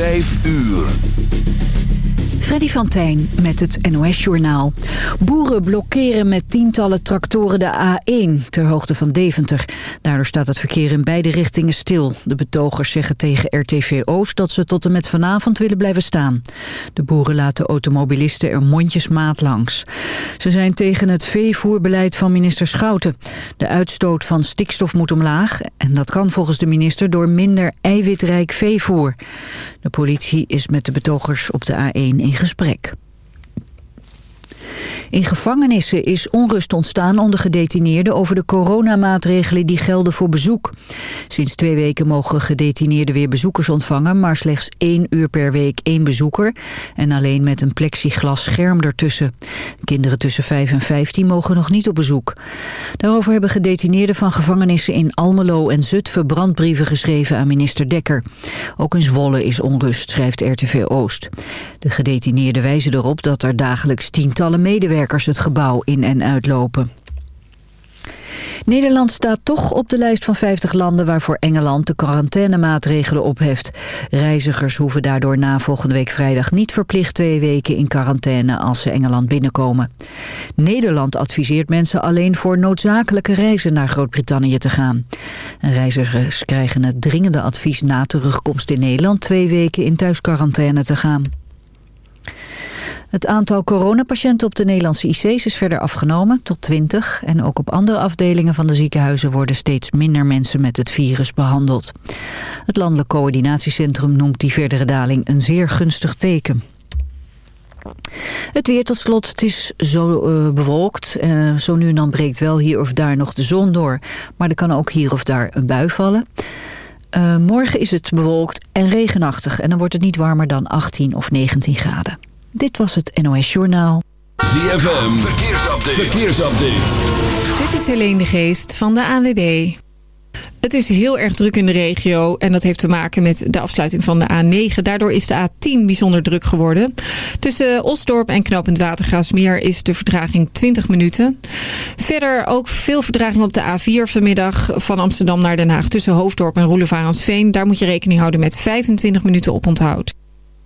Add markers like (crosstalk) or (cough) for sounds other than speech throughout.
Vijf uur. Freddy van Tijn met het NOS-journaal. Boeren blokkeren met tientallen tractoren de A1 ter hoogte van Deventer. Daardoor staat het verkeer in beide richtingen stil. De betogers zeggen tegen RTV Oost dat ze tot en met vanavond willen blijven staan. De boeren laten automobilisten er mondjesmaat langs. Ze zijn tegen het veevoerbeleid van minister Schouten. De uitstoot van stikstof moet omlaag en dat kan volgens de minister door minder eiwitrijk veevoer. Politie is met de betogers op de A1 in gesprek. In gevangenissen is onrust ontstaan onder gedetineerden over de coronamaatregelen die gelden voor bezoek. Sinds twee weken mogen gedetineerden weer bezoekers ontvangen, maar slechts één uur per week één bezoeker en alleen met een plexiglas scherm ertussen. Kinderen tussen 5 en 15 mogen nog niet op bezoek. Daarover hebben gedetineerden van gevangenissen in Almelo en Zutphen brandbrieven geschreven aan minister Dekker. Ook in Zwolle is onrust, schrijft RTV Oost. De gedetineerden wijzen erop dat er dagelijks tientallen medewerkers het gebouw in en uitlopen. Nederland staat toch op de lijst van 50 landen waarvoor Engeland de quarantainemaatregelen opheft. Reizigers hoeven daardoor na volgende week vrijdag niet verplicht twee weken in quarantaine als ze Engeland binnenkomen. Nederland adviseert mensen alleen voor noodzakelijke reizen naar Groot-Brittannië te gaan. reizigers krijgen het dringende advies na terugkomst in Nederland twee weken in thuisquarantaine te gaan. Het aantal coronapatiënten op de Nederlandse IC's is verder afgenomen tot 20. En ook op andere afdelingen van de ziekenhuizen worden steeds minder mensen met het virus behandeld. Het Landelijk Coördinatiecentrum noemt die verdere daling een zeer gunstig teken. Het weer tot slot, het is zo uh, bewolkt. Uh, zo nu en dan breekt wel hier of daar nog de zon door. Maar er kan ook hier of daar een bui vallen. Uh, morgen is het bewolkt en regenachtig. En dan wordt het niet warmer dan 18 of 19 graden. Dit was het NOS Journaal. ZFM, verkeersupdate. verkeersupdate. Dit is Helene de Geest van de ANWB. Het is heel erg druk in de regio en dat heeft te maken met de afsluiting van de A9. Daardoor is de A10 bijzonder druk geworden. Tussen Osdorp en Knopend Watergraasmeer is de vertraging 20 minuten. Verder ook veel vertraging op de A4 vanmiddag van Amsterdam naar Den Haag... tussen Hoofddorp en Roelevarensveen. Daar moet je rekening houden met 25 minuten oponthoud.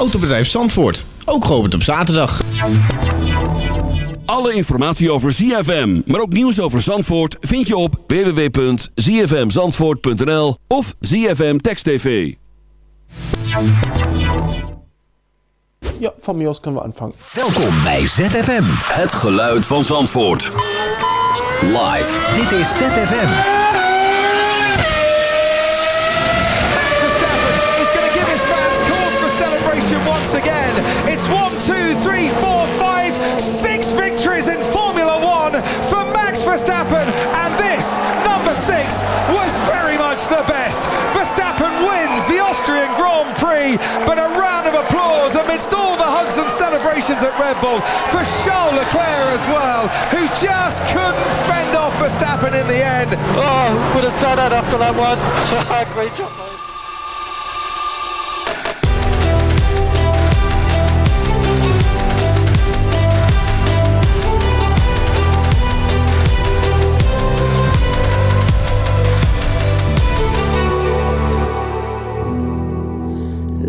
Autobedrijf Zandvoort. Ook geopend op zaterdag. Alle informatie over ZFM, maar ook nieuws over Zandvoort... vind je op www.zfmzandvoort.nl of ZFM Text TV. Ja, van Mios kunnen we aanvangen. Welkom bij ZFM. Het geluid van Zandvoort. Live. Dit is ZFM. Once again. It's one, two, three, four, five, six victories in Formula One for Max Verstappen. And this, number six, was very much the best. Verstappen wins the Austrian Grand Prix, but a round of applause amidst all the hugs and celebrations at Red Bull for Charles Leclerc as well, who just couldn't fend off Verstappen in the end. Oh, would have turned out after that one. (laughs) Great job, boys.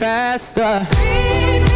faster.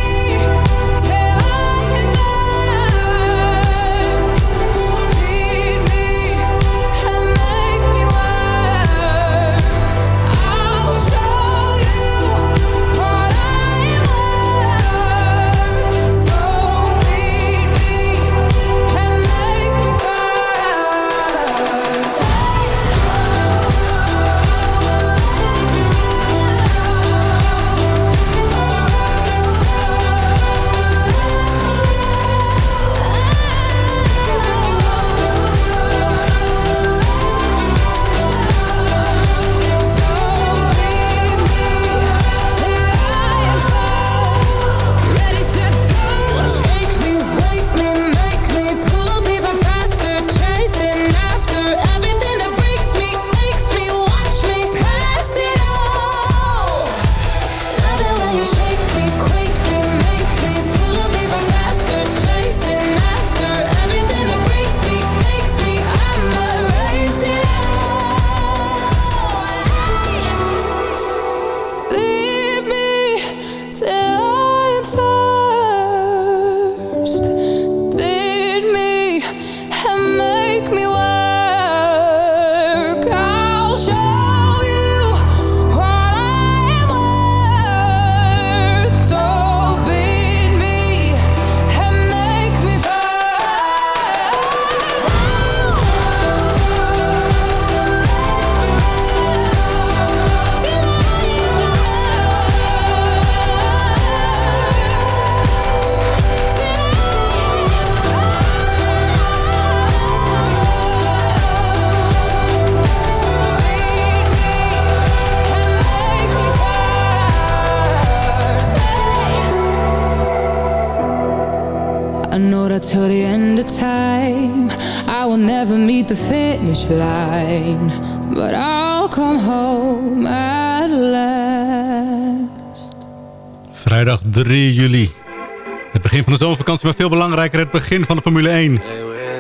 De maar veel belangrijker het begin van de Formule 1.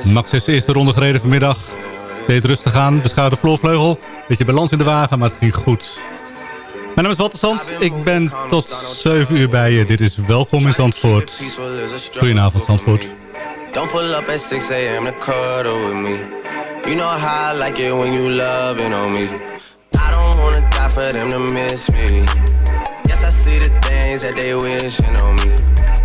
Max heeft zijn eerste ronde gereden vanmiddag. Deed rustig aan, beschouwde de vloervleugel. Beetje balans in de wagen, maar het ging goed. Mijn naam is Walter Sands. Ik ben tot 7 uur bij je. Dit is Welkom in Zandvoort. Goedenavond Zandvoort. Don't pull up at 6 a.m. to cuddle with me. You know how I like it when you loving on me. I don't wanna die for them to miss me. Yes, I see the things that they wishing on me.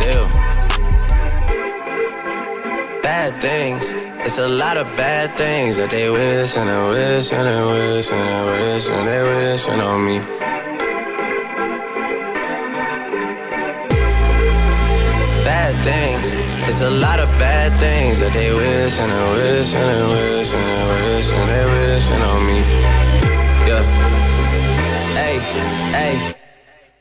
Still, bad things. It's a lot of bad things that they wish and they wish and they wish and they wish and they wishing on me. bad things. It's a lot of bad things that they wish and they wish and they wish and they wish and they wishing on me. Yeah. Hey, hey.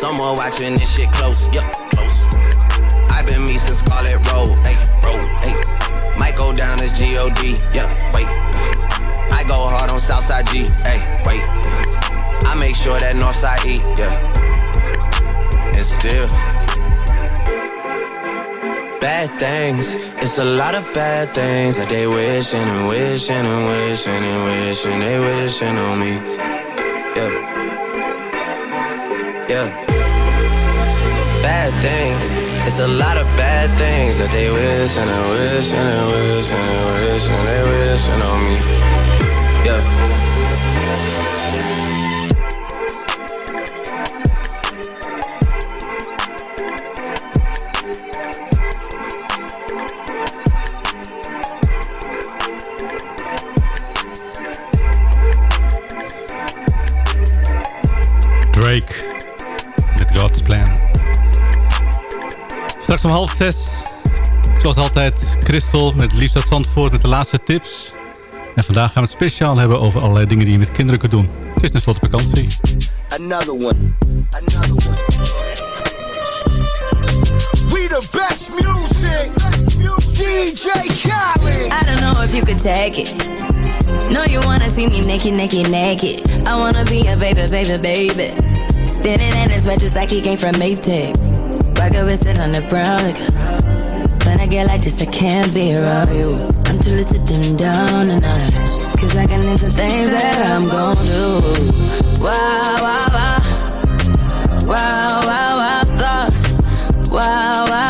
Someone watching this shit close, yup, close. I've been me since Scarlet Road, hey, road, hey. Might go down as G-O-D, yup, wait. I go hard on Southside G, hey, wait. I make sure that Northside E, yeah. And still, bad things. It's a lot of bad things that they wishing and wishing and wishing and wishing they wishing on me. Yeah. Things. It's a lot of bad things that they wish and they wish and they wish and they wish and they wishing on me. Yeah. Straks om half zes, zoals altijd, Christel met Liefst uit Zandvoort met de laatste tips. En vandaag gaan we het speciaal hebben over allerlei dingen die je met kinderen kunt doen. Het is tenslotte vakantie. Another one. Another one. We the best music. DJ Khaled. I don't know if you could take it. No, you wanna see me naked, naked, naked. I wanna be a baby, baby, baby. Spinning in his red just like he came from Maytag. Rocket with it on the brown. Like, when I get like this, I can't be around you. I'm too little to dim down the notch. Cause I can into things that I'm gon' do. Wow, wow, wow. Wow, wow, wow, thoughts. Wow, wow.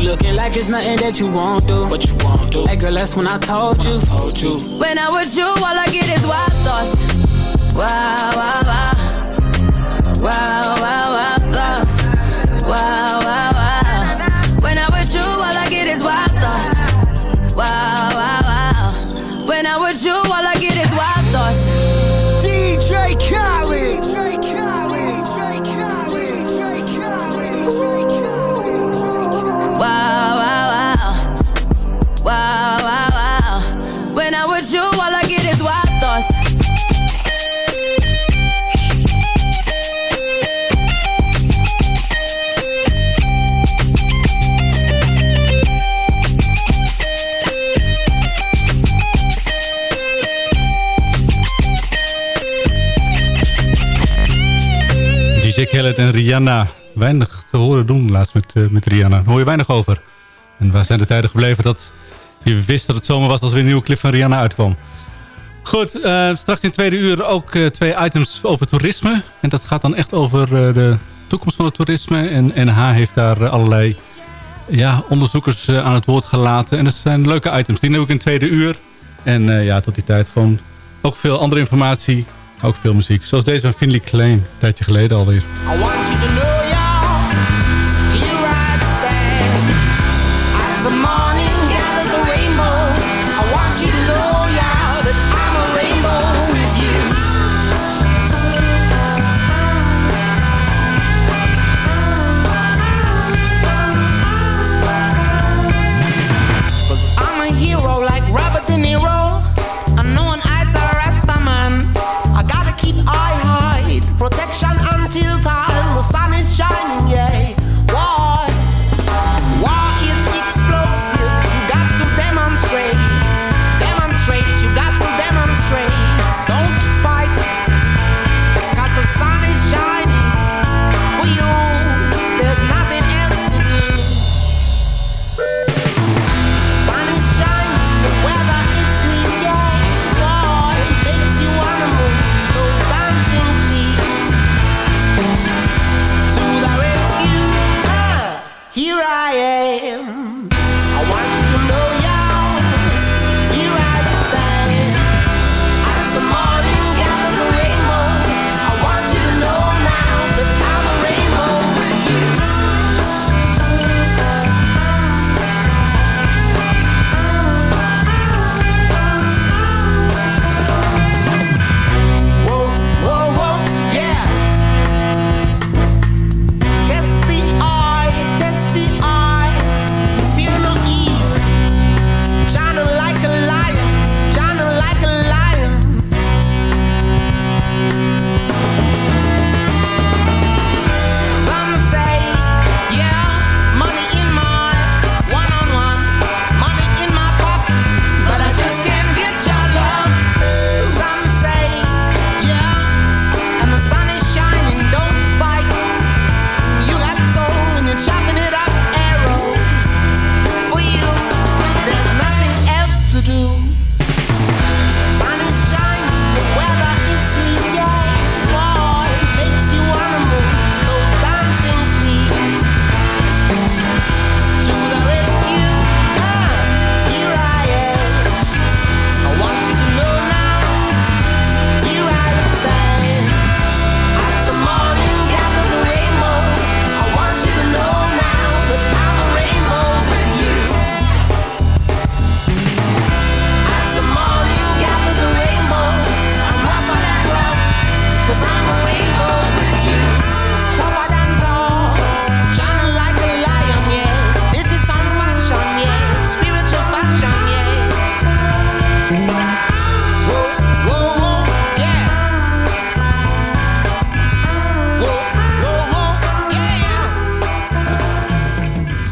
You looking like it's nothing that you won't do. What you won't do. Hey girl, that's when I told you. Told you. When I'm with you, all I get is wild thoughts. Wow, wow, wow. Wow, wow, wow thoughts. Wow. En Rihanna. Weinig te horen doen laatst met, uh, met Rihanna. Daar hoor je weinig over. En waar zijn de tijden gebleven dat je wist dat het zomer was... als er weer een nieuwe clip van Rihanna uitkwam. Goed, uh, straks in tweede uur ook uh, twee items over toerisme. En dat gaat dan echt over de toekomst van het toerisme. En NH heeft daar allerlei ja, onderzoekers aan het woord gelaten. En dat zijn leuke items. Die neem ik in tweede uur. En ja, tot die tijd gewoon ook veel andere informatie... Ook veel muziek. Zoals deze van Finley Klein. Een tijdje geleden alweer.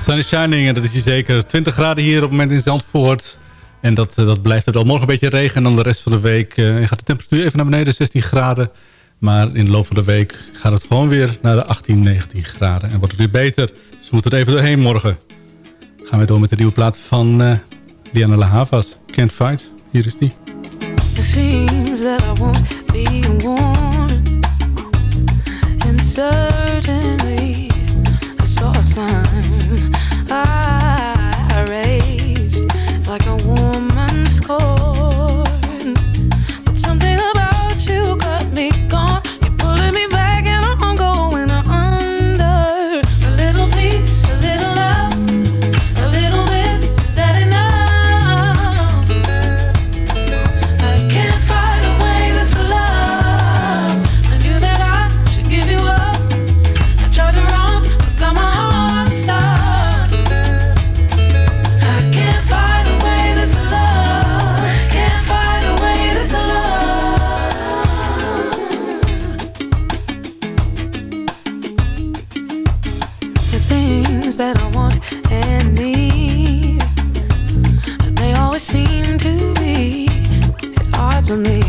Sun is Shining. En dat is hier zeker 20 graden hier op het moment in Zandvoort. En dat, eh, dat blijft het al morgen een beetje regen. En dan de rest van de week eh, gaat de temperatuur even naar beneden, 16 graden. Maar in de loop van de week gaat het gewoon weer naar de 18, 19 graden. En wordt het weer beter. Dus we moeten er even doorheen morgen. Gaan we door met de nieuwe plaat van eh, Diana La Havas. Can't Fight. Hier is die. It seems that I won't be. And saw a. I raised like a woman scorned. to me.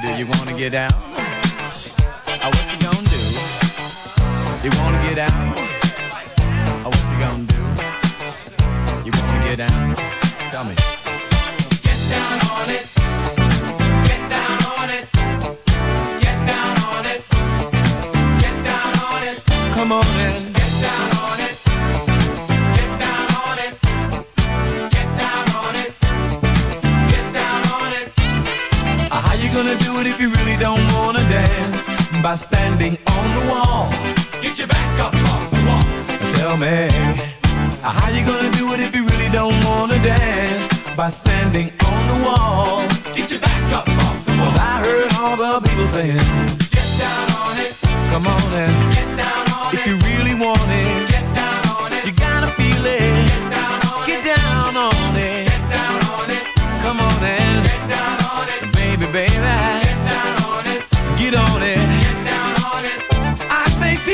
Do you wanna get out? Oh, what you gonna do? You wanna get out? Oh, what you gonna do? You wanna get out? Tell me. by standing on the wall. Get your back up off the wall. And tell me, uh, how you gonna do it if you really don't wanna dance? By standing on the wall. Get your back up off the wall. Cause I heard all the people saying, Get down on it. Come on and get down.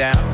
down.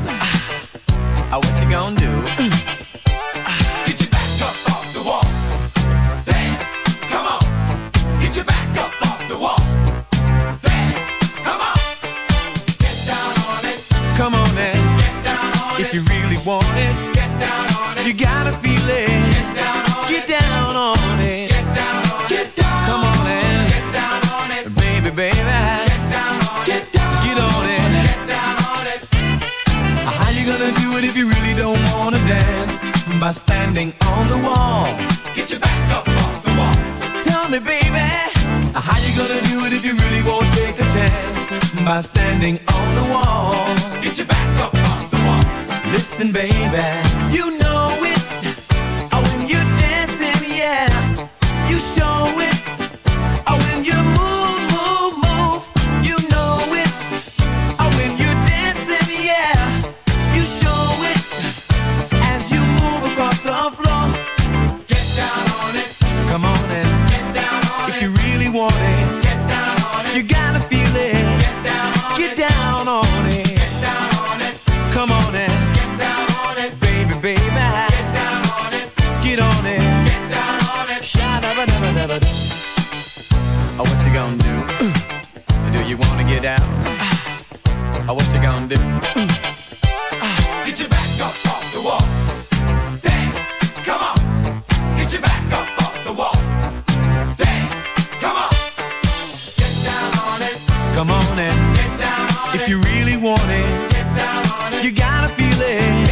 on it. Get down on it. You gotta feel it.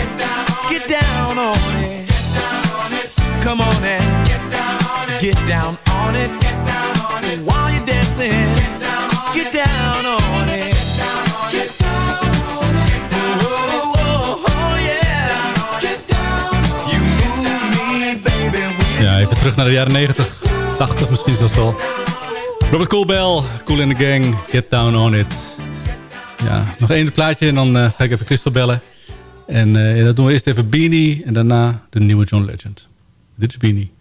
Get down on, on it. Get down on it. Come on and get down on it. Get down on it. Get down on it. While you're dancing, get down on get down it. Ja, even terug naar de jaren 90, 80 misschien zelfs wel. Robert Coolbell, Cool in the Gang, Get Down On It. Ja, nog één plaatje en dan eh, ga ik even Christel bellen. En eh, dat doen we eerst even Beanie en daarna de nieuwe John Legend. Dit is Beanie.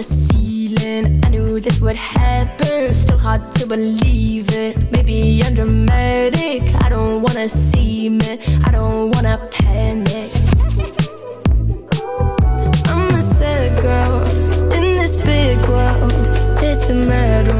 the ceiling. I knew this would happen, still hard to believe it. Maybe I'm dramatic, I don't wanna see it, I don't wanna panic. I'm a sad girl in this big world, it's a mad.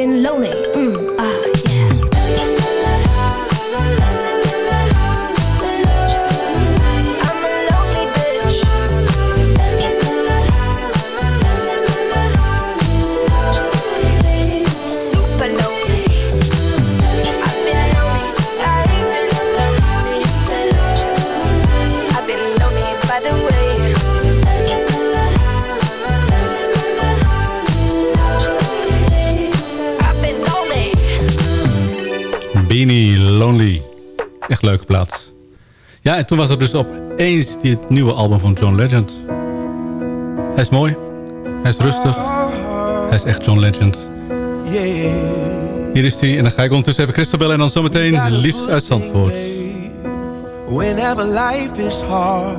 been lonely. Ja, en toen was er dus opeens dit nieuwe album van John Legend. Hij is mooi. Hij is rustig. Hij is echt John Legend. Hier is hij. En dan ga ik ondertussen even Christabel en dan zometeen liefst uit Zandvoort. Whenever life is hard.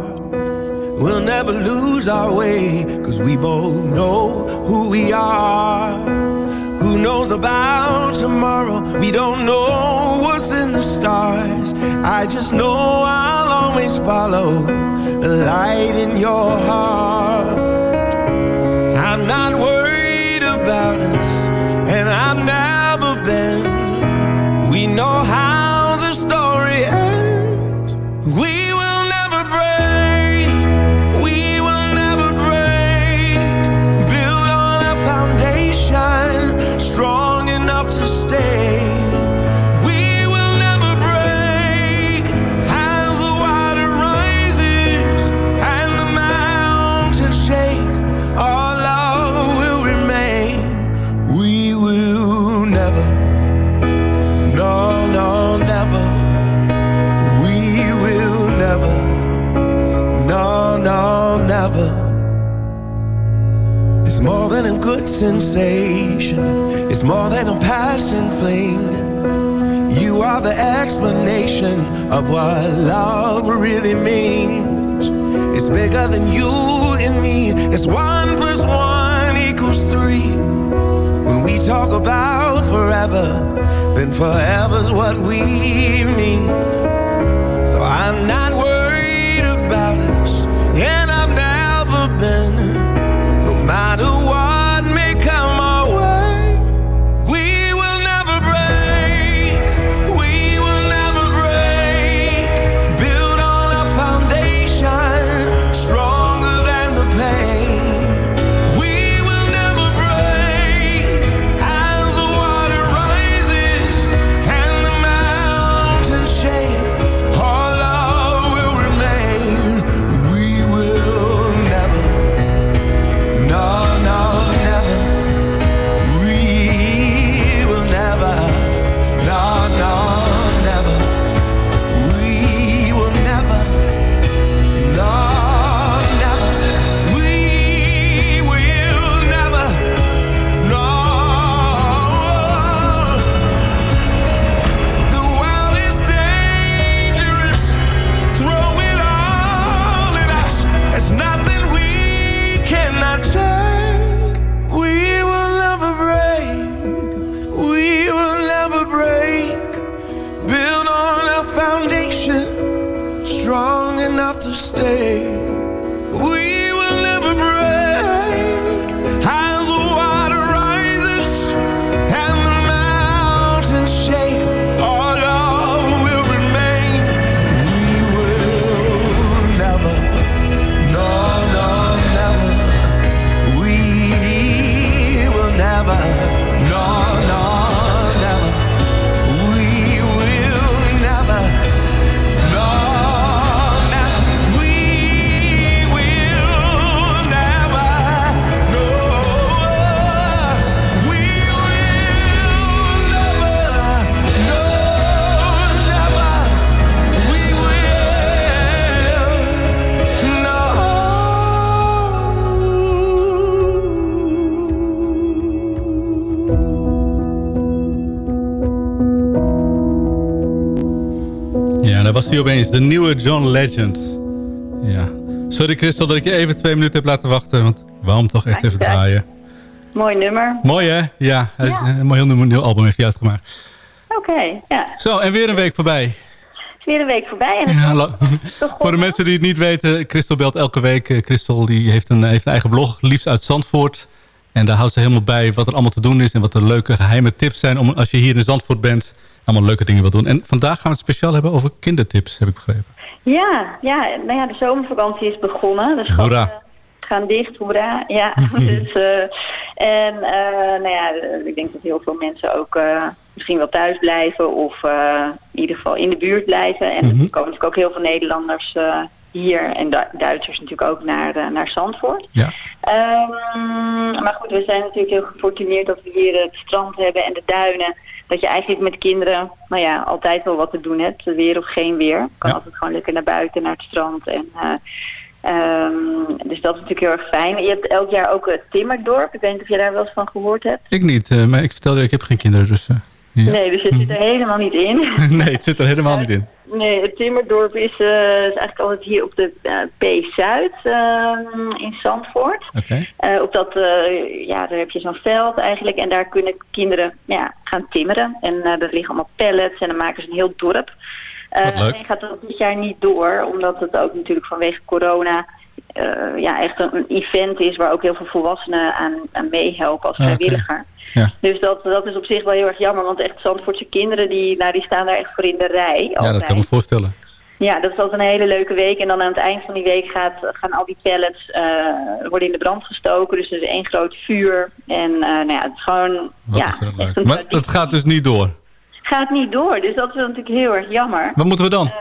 We'll never lose our way. Cause we both know who we are. knows about tomorrow? We don't know what's in the stars. I just know I'll always follow the light in your heart. I'm not worried about us, and I've never been. We know how. more than a good sensation, it's more than a passing fling. You are the explanation of what love really means. It's bigger than you and me, it's one plus one equals three. When we talk about forever, then forever's what we mean. So I'm not worried. not a hij opeens, de nieuwe John Legend. Ja. Sorry Christel dat ik je even twee minuten heb laten wachten, want waarom toch echt even draaien? Mooi nummer. Mooi hè? Ja, hij is een mooi nummer, nieuw album heeft hij uitgemaakt. Oké, ja. Zo, en weer een week voorbij weer een week voorbij. En ja, (laughs) voor de mensen die het niet weten, Christel belt elke week. Eh, Christel die heeft, een, heeft een eigen blog, liefst uit Zandvoort. En daar houdt ze helemaal bij wat er allemaal te doen is... en wat de leuke geheime tips zijn om, als je hier in Zandvoort bent allemaal leuke dingen wil doen. En vandaag gaan we het speciaal hebben over kindertips, heb ik begrepen. Ja, ja, nou ja, de zomervakantie is begonnen. Scholen Hoera. gaan dicht, hoera. Ja, (laughs) dus, eh, en eh, nou ja, eh, ik denk dat heel veel mensen ook misschien wel thuis blijven of in ieder geval in de buurt blijven. En Mhm. er komen natuurlijk ook heel veel Nederlanders hier en Du- Duitsers natuurlijk ook naar, naar Zandvoort. Ja. Ehm, maar goed, we zijn natuurlijk heel gefortuneerd dat we hier het strand hebben en de duinen. Dat je eigenlijk met kinderen, nou ja, altijd wel wat te doen hebt. Weer of geen weer. Je kan altijd gewoon lekker naar buiten, naar het strand. En, eh, ehm, dus dat is natuurlijk heel erg fijn. Je hebt elk jaar ook het Timmerdorp. Ik weet niet of je daar wel eens van gehoord hebt. Ik niet, eh, maar ik vertelde je, ik heb geen kinderen, dus... eh, ja. Nee, dus je zit er helemaal niet in. (laughs) nee, het zit er helemaal niet in. Nee, het Timmerdorp is, eh, is eigenlijk altijd hier op de eh, P-Zuid ehm, in Zandvoort. Oké. Eh, op dat, eh, ja, daar heb je zo'n veld eigenlijk en daar kunnen kinderen ja, gaan timmeren. En er liggen allemaal pallets en dan maken ze een heel dorp. Wat leuk. alleen gaat dat dit jaar niet door, omdat het ook natuurlijk vanwege corona eh, ja, echt een, event is waar ook heel veel volwassenen aan, aan meehelpen als Ah, vrijwilliger. Ja. Dus dat, dat is op zich wel heel erg jammer, want echt Zandvoortse kinderen die, nou, die staan daar echt voor in de rij. Ja, dat kan ik me voorstellen. Ja, dat is altijd een hele leuke week. En dan aan het eind van die week gaat, gaan al die pallets eh, worden in de brand gestoken. Dus er is één groot vuur. En eh, nou ja, het is gewoon... Wat ja, is echt leuk. een Maar het gaat dus niet door. gaat niet door. Dus dat is natuurlijk heel erg jammer. Wat moeten we dan?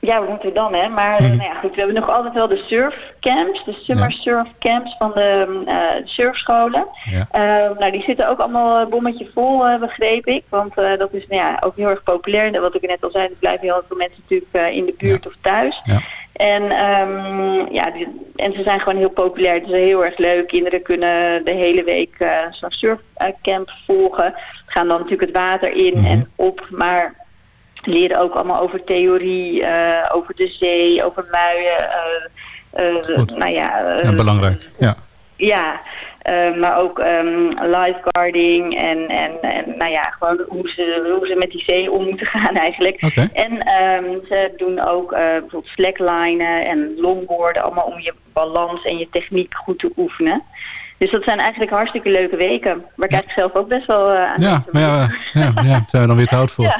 Eh, ja, dan, hè? Maar eh, nou ja, goed, we hebben nog altijd wel de surfcamps, de summer surfcamps van de eh, surfscholen. Ja. Eh, nou, die zitten ook allemaal een bommetje vol, eh, begreep ik. Want eh, dat is nou ja, ook heel erg populair. En wat ik net al zei, er blijven heel veel mensen natuurlijk eh, in de buurt of thuis. Ja. En, ehm, ja, die- en ze zijn gewoon heel populair. Het is heel erg leuk. Kinderen kunnen de hele week eh, zo'n surfcamp volgen. Gaan dan natuurlijk het water in Mhm. en op. Maar leren ook allemaal over theorie, eh, over de zee, over muien. eh, eh, Goed. nou ja, Ja, belangrijk. Ja. ja, maar ook ehm, lifeguarding en, en, en nou ja, gewoon hoe ze, hoe ze met die zee om moeten (laughs) gaan eigenlijk. En ehm, ze doen ook bijvoorbeeld slacklinen en longboarden, allemaal om je balans en je techniek goed te oefenen. Dus dat zijn eigenlijk hartstikke leuke weken, waar ik eigenlijk zelf ook best wel eh, aan Ja, maar ja, ja, ja, zijn we dan weer te oud voor. (laughs)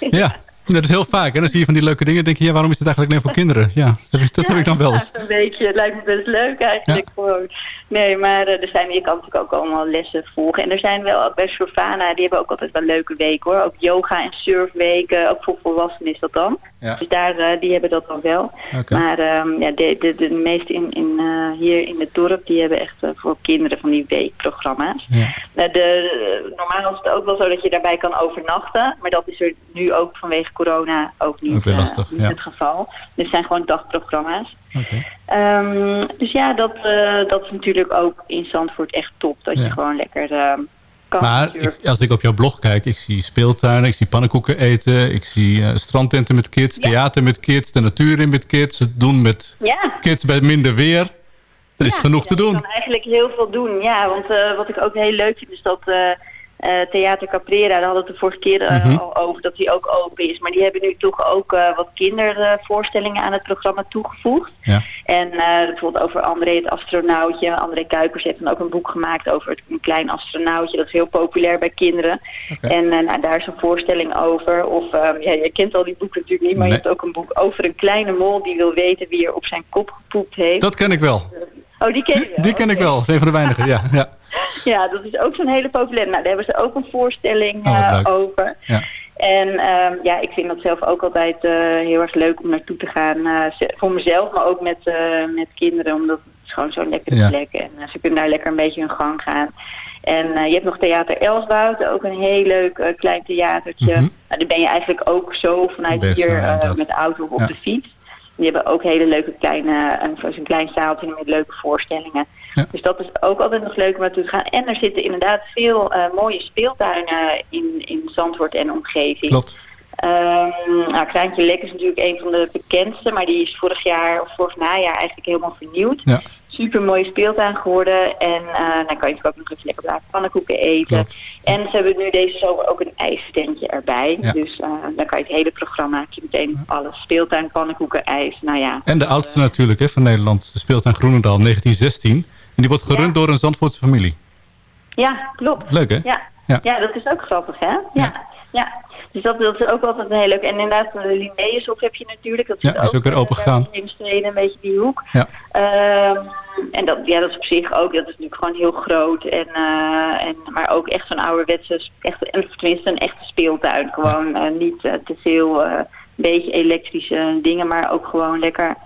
Ja. Ja. (laughs) dat is heel vaak. En dan zie je van die leuke dingen. denk je, ja, waarom is dit eigenlijk alleen voor kinderen? Ja, dat, heb ik dan wel eens. Ja, een beetje. Het lijkt me best leuk eigenlijk gewoon. Nee, maar eh, er zijn, je kan natuurlijk ook allemaal lessen volgen. En er zijn wel ook bij Surfana, die hebben ook altijd wel leuke weken hoor. Ook yoga en surfweken, ook voor volwassenen is dat dan. Ja. Dus daar, eh, die hebben dat dan wel. Maar ehm, ja, de, de, de meeste in, in, eh, hier in het dorp, die hebben echt voor kinderen van die weekprogramma's. Ja. Nou, de, normaal is het ook wel zo dat je daarbij kan overnachten. Maar dat is er nu ook vanwege corona ook niet, weer eh, lastig, niet ja. het geval. Dus het zijn gewoon dagprogramma's. Ehm, dus ja, dat, eh, dat is natuurlijk ook in Zandvoort echt top. Dat Ja. je gewoon lekker ehm, kan Maar ik- als ik op jouw blog kijk, ik zie speeltuinen, ik zie pannenkoeken eten, ik zie eh, strandtenten met kids, theater met kids, de natuur in met kids, het doen met Ja. kids bij minder weer. Er is Ja, genoeg te doen. Je kan eigenlijk heel veel doen, ja. Want wat ik ook heel leuk vind is dat eh, Theater Caprera, daar hadden we het de vorige keer eh, Mhm. al over, dat die ook open is. Maar die hebben nu toch ook eh, wat kindervoorstellingen aan het programma toegevoegd. Ja. En bijvoorbeeld over André het astronautje. André Kuipers heeft dan ook een boek gemaakt over het, een klein astronautje. Dat is heel populair bij kinderen. En nou, daar is een voorstelling over. Of ehm, ja, je kent al die boeken natuurlijk niet, maar Nee. je hebt ook een boek over een kleine mol die wil weten wie er op zijn kop gepoept heeft. Dat ken ik wel. Oh, die ken je wel? Die ken ik wel. Dat een van de weinigen. Ja, ja. (laughs) Ja, dat is ook zo'n hele populaire. Nou, daar hebben ze ook een voorstelling Oh, eh, over. Ja. En ehm, ja, ik vind dat zelf ook altijd eh, heel erg leuk om naartoe te gaan. eh, voor mezelf, maar ook met, met kinderen. Omdat het is gewoon zo'n lekkere Ja. plek. En ze kunnen daar lekker een beetje hun gang gaan. En je hebt nog Theater Elswoud, ook een heel leuk klein theatertje. Nou, daar ben je eigenlijk ook zo vanuit Best hier met de auto of op de fiets. Die hebben ook hele leuke kleine, een, zo'n klein zaaltje met leuke voorstellingen. Dus dat is ook altijd nog leuk om naartoe te gaan. En er zitten inderdaad veel eh, mooie speeltuinen in, in Zandvoort en omgeving. Klopt. Ehm nou, Kraantje Lek is natuurlijk een van de bekendste, maar die is vorig jaar of vorig najaar eigenlijk helemaal vernieuwd. Ja. Super mooie speeltuin geworden en eh, dan kan je natuurlijk ook nog even lekker blijven pannenkoeken eten. En ze hebben nu deze zomer ook een ijsstandje erbij. Ja. Dus eh, dan kan je het hele programma, meteen alles. Speeltuin, pannenkoeken, ijs, nou ja. En de oudste natuurlijk hè, van Nederland. De speelt in Groenendaal 1916. En die wordt gerund door een Zandvoortse familie. Ja, klopt. Leuk, hè? Ja. Ja. Ja. dat is ook grappig, hè? Ja. ja. Dus dat, dat is ook altijd een heel leuk. En inderdaad, de Linnaeushof heb je natuurlijk. Dat Ja, is ook weer open gegaan. In Steden, een beetje die hoek. Ja. Ehm, en dat, ja, dat is op zich ook, dat is natuurlijk gewoon heel groot. En, eh, en, maar ook echt zo'n ouderwetse, echt, en tenminste een echte speeltuin. Gewoon eh, niet eh, te veel, eh, een beetje elektrische dingen, maar ook gewoon lekker...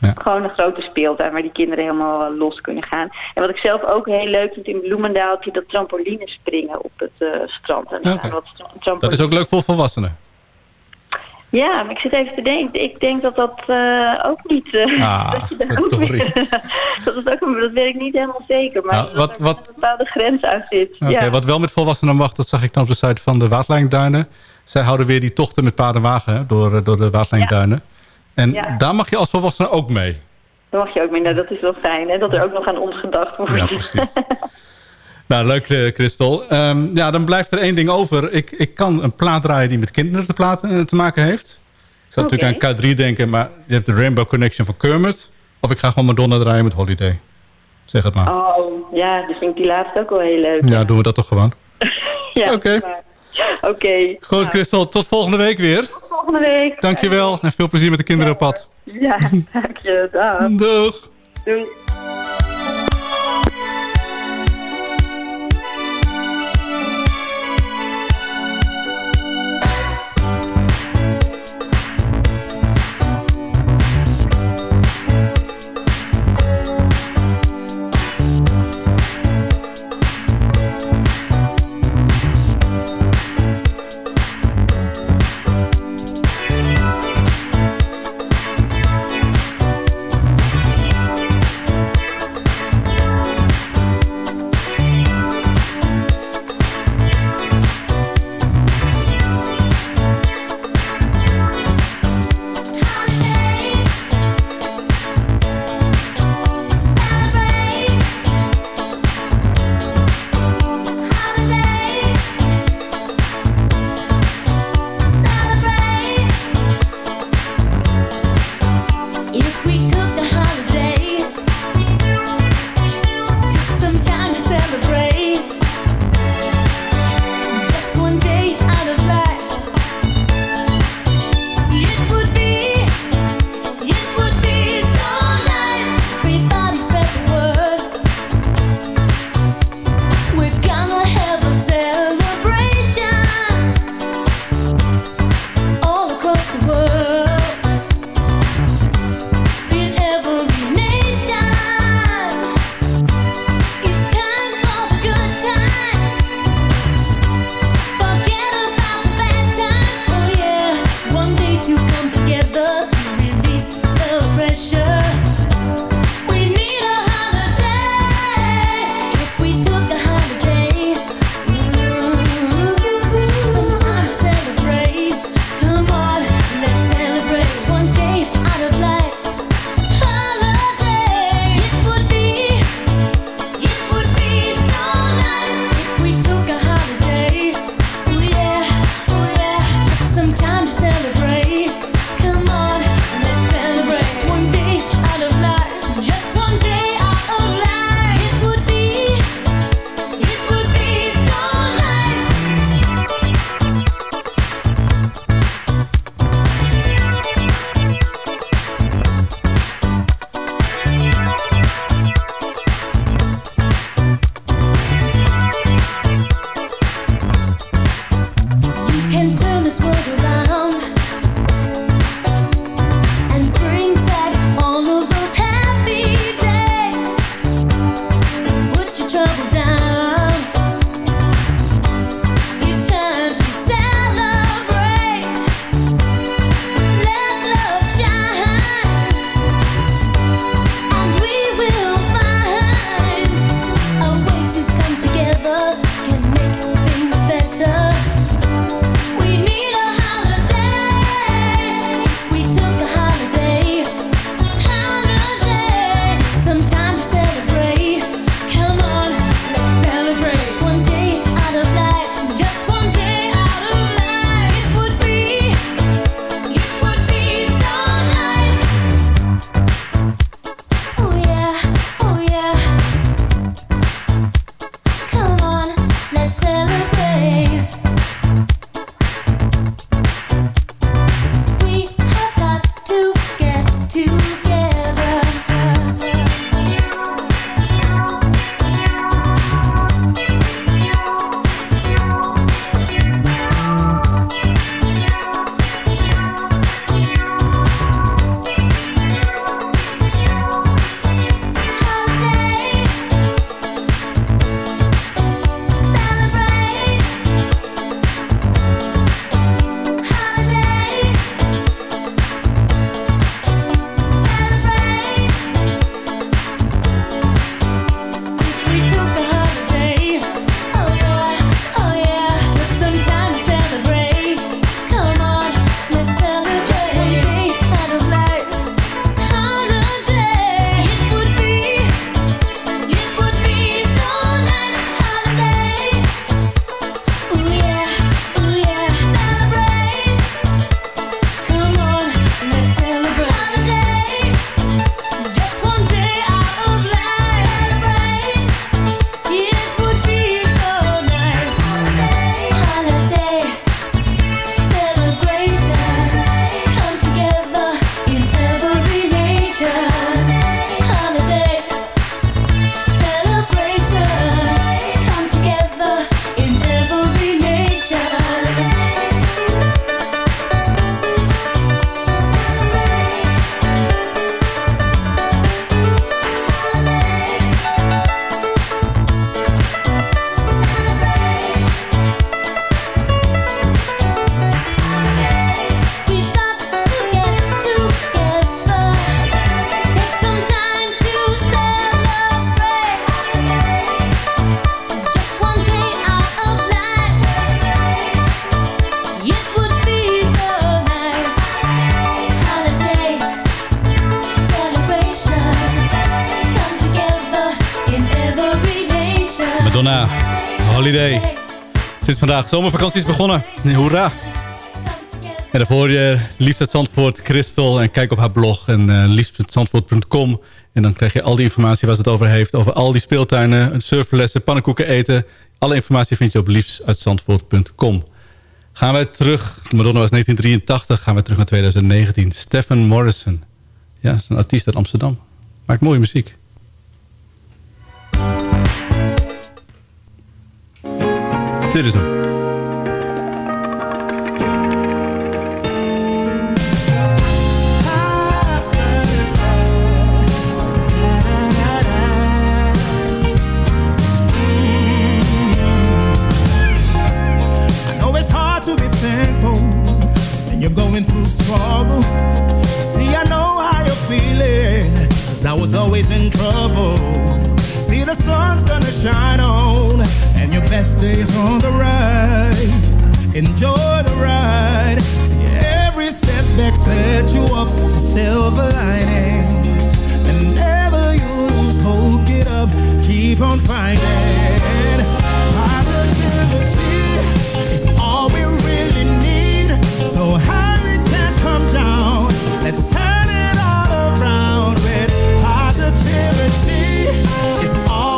Gewoon een grote speeltuin waar die kinderen helemaal eh, los kunnen gaan. En wat ik zelf ook heel leuk vind in Bloemendaal, heb je dat trampoline springen op het eh, strand. En staan wat tra- Dat trampolines. is ook leuk voor volwassenen. Ja, maar ik zit even te denken. Ik denk dat dat eh, ook niet... Ah, (laughs) dat, je daar ook weer, (laughs) dat, is ook, dat weet ik niet helemaal zeker. Maar Nou, dat wat- er wat- een bepaalde grens aan zit. Ja. Wat wel met volwassenen mag, dat zag ik dan op de site van de Waaslijnduinen. Zij houden weer die tochten met paard en wagen hè, door, door de Waaslijnduinen. En Ja. daar mag je als volwassene ook mee. Dan mag je ook mee. Nou, dat is wel fijn, hè? Dat er ook nog aan ons gedacht wordt. Ja, precies. Nou, leuk eh, Christel. Ehm, ja, dan blijft er één ding over. Ik, ik kan een plaat draaien die met kinderen te, platen, eh, te maken heeft. Ik zou natuurlijk aan K3 denken, maar je hebt de Rainbow Connection van Kermit. Of ik ga gewoon Madonna draaien met Holiday. Zeg het maar. Oh, ja, dus vind ik die laatste ook wel heel leuk. Ja, doen we dat toch gewoon. (laughs) Ja, Oké. Oké. Goed Christel, tot volgende week weer. Volgende week. Dankjewel en veel plezier met de kinderen op pad. Ja, dank je. Dag. Doeg. Doei. Holiday. Sinds vandaag zomervakantie is begonnen. Hoera! En daarvoor je liefst uit Zandvoort, Christel. En kijk op haar blog en uh, liefstuitzandvoort.com. En dan krijg je al die informatie waar ze het over heeft. Over al die speeltuinen, surflessen, pannenkoeken eten. Alle informatie vind je op liefstuitzandvoort.com. Gaan wij terug, Madonna was 1983, gaan we terug naar 2019. Stephen Morrison. Ja, is een artiest uit Amsterdam. Maakt mooie muziek. Going through struggle. See, I know how you're feeling, cause I was always in trouble. See, the sun's gonna shine on, and your best days on the rise. Enjoy the ride. See, every setback set you up for silver linings. Whenever you lose hope, get up, keep on fighting. Positivity is all we really need. So high it can come down. Let's turn it all around with positivity. It's all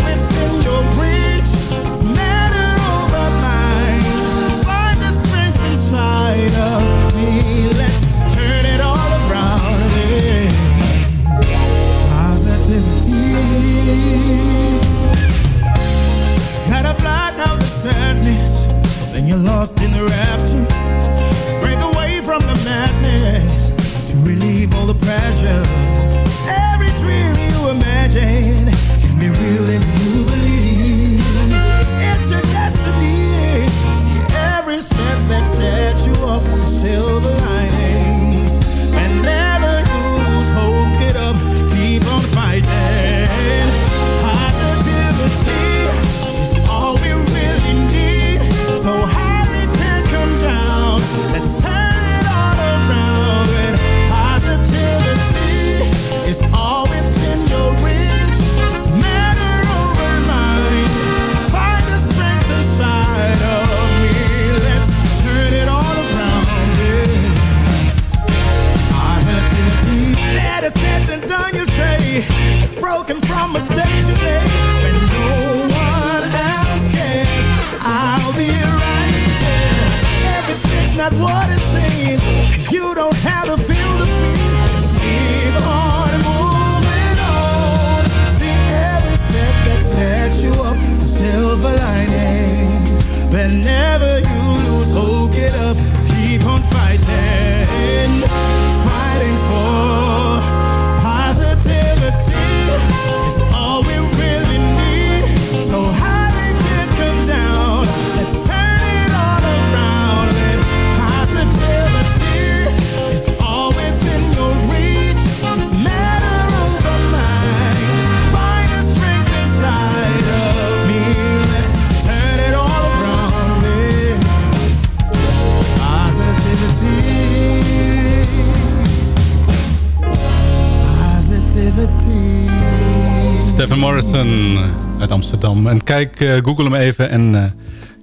Morrison uit Amsterdam. En kijk, eh, google hem even en eh,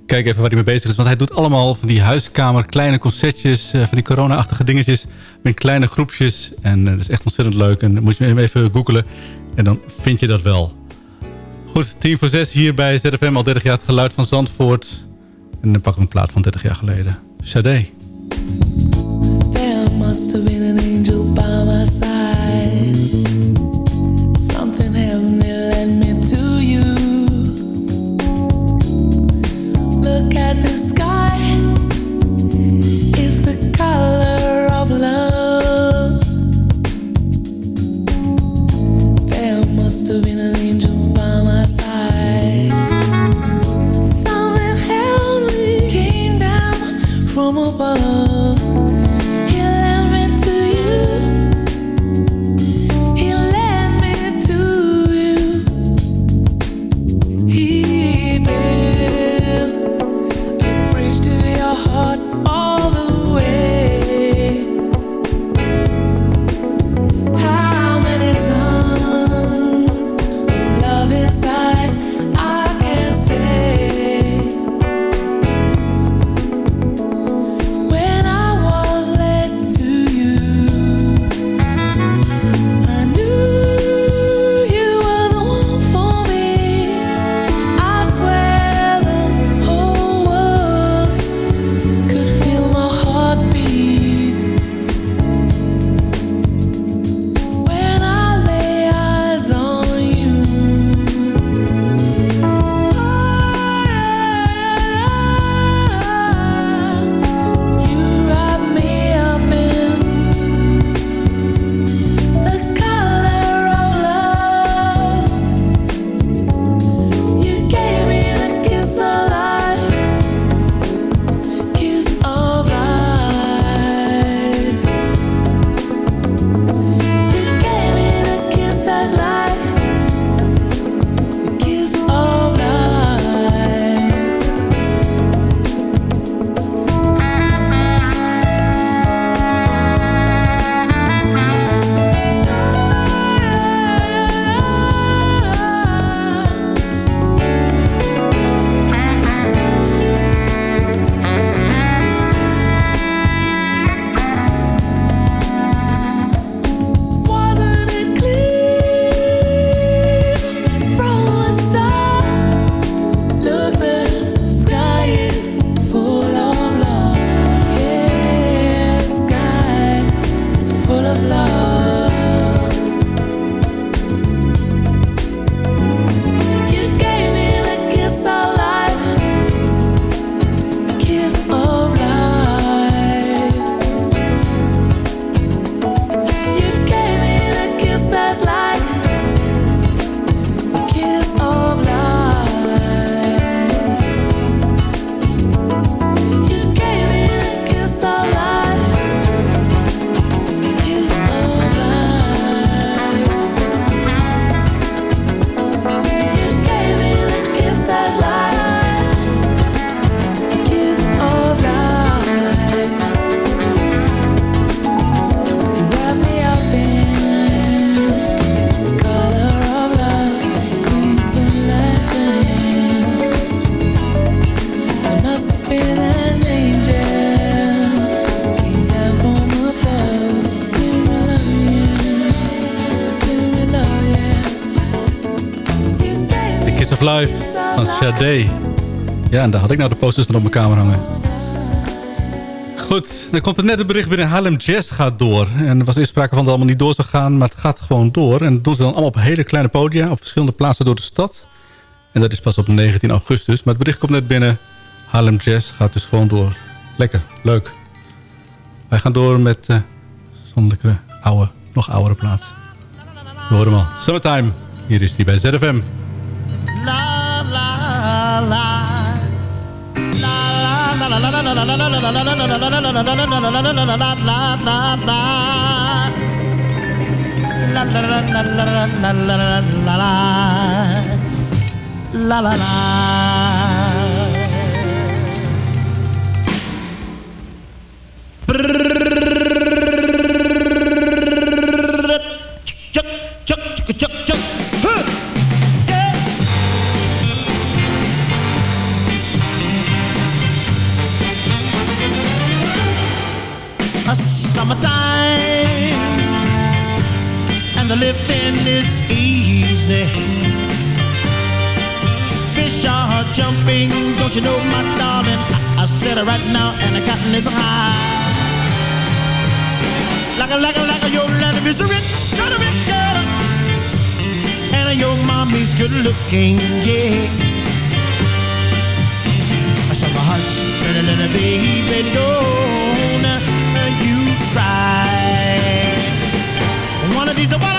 kijk even waar hij mee bezig is. Want hij doet allemaal van die huiskamer, kleine concertjes... eh, van die corona-achtige dingetjes met kleine groepjes. En dat is echt ontzettend leuk. En dan moet je hem even googlen en dan vind je dat wel. Goed, 10 voor 6 hier bij ZFM. Al 30 jaar het geluid van Zandvoort. En dan pakken we een plaat van 30 jaar geleden. Sade. There must have an angel by my side. Ja, en daar had ik nou de posters van op mijn kamer hangen. Goed, dan komt er net een bericht binnen. Harlem Jazz gaat door. En er was eerst sprake van dat het allemaal niet door zou gaan. Maar het gaat gewoon door. En dat doen ze dan allemaal op hele kleine podia. Op verschillende plaatsen door de stad. En dat is pas op 19 augustus. Maar het bericht komt net binnen. Harlem Jazz gaat dus gewoon door. Lekker, leuk. Wij gaan door met uh, zo'n lekkere, oude, nog oudere plaats. We horen hem al. Summertime. Hier is hij bij ZFM. La la la. La living is easy. Fish are jumping, don't you know, my darling? I, I said it right now, and the cotton is high. Like a, like a, like a, your land is a rich, kind of rich girl, and your mommy's good looking, yeah. I said, hush, little, little baby, don't you cry. One of these, one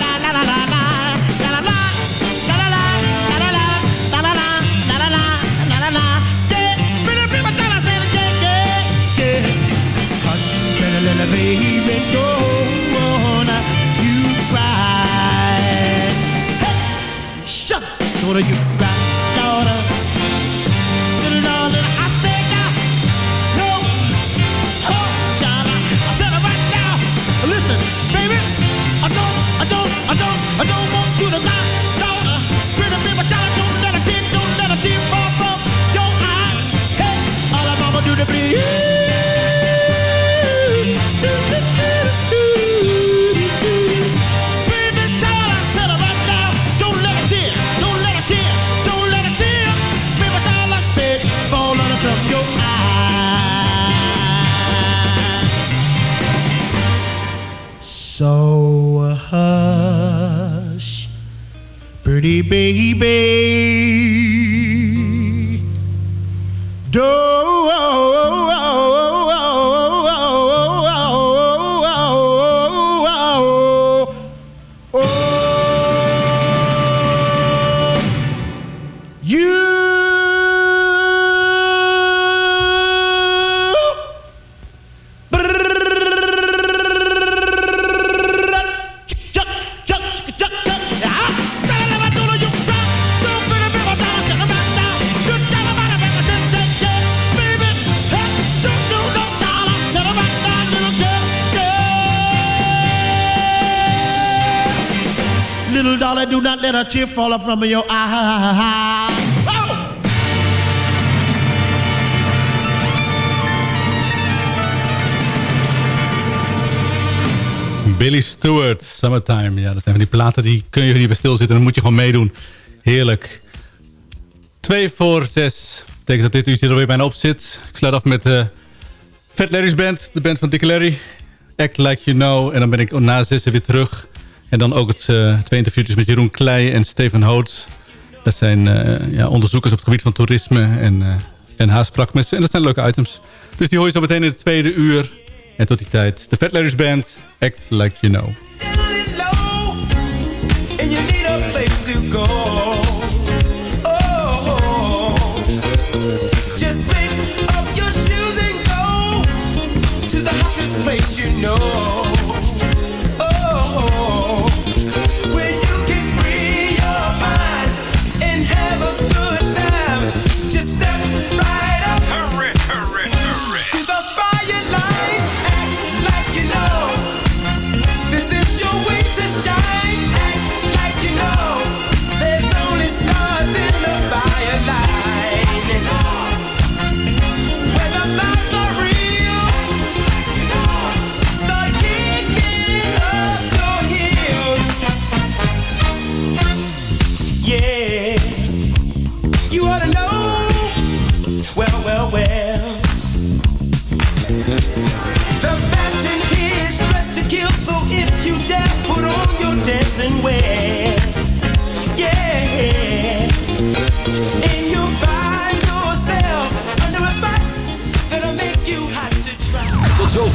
La la la la la. Shut up, you. tear falling from your eye. Oh! Billy Stewart, Summertime. Ja, dat zijn van die platen, die kun je niet bij stilzitten. Dan moet je gewoon meedoen. Heerlijk. 2 voor 6. Betekent dat dit uurtje er weer bijna op zit. Ik sluit af met de Fat Larry's Band. De band van Dick Larry. Act Like You Know. En dan ben ik na zes weer terug. En dan ook het uh, twee interviewtjes met Jeroen Kleij en Steven Hoots. Dat zijn uh, ja, onderzoekers op het gebied van toerisme en, uh, en. En dat zijn leuke items. Dus die hoor je zo meteen in het tweede uur. En tot die tijd, de Fat Larry's Band, Act Like You Know. and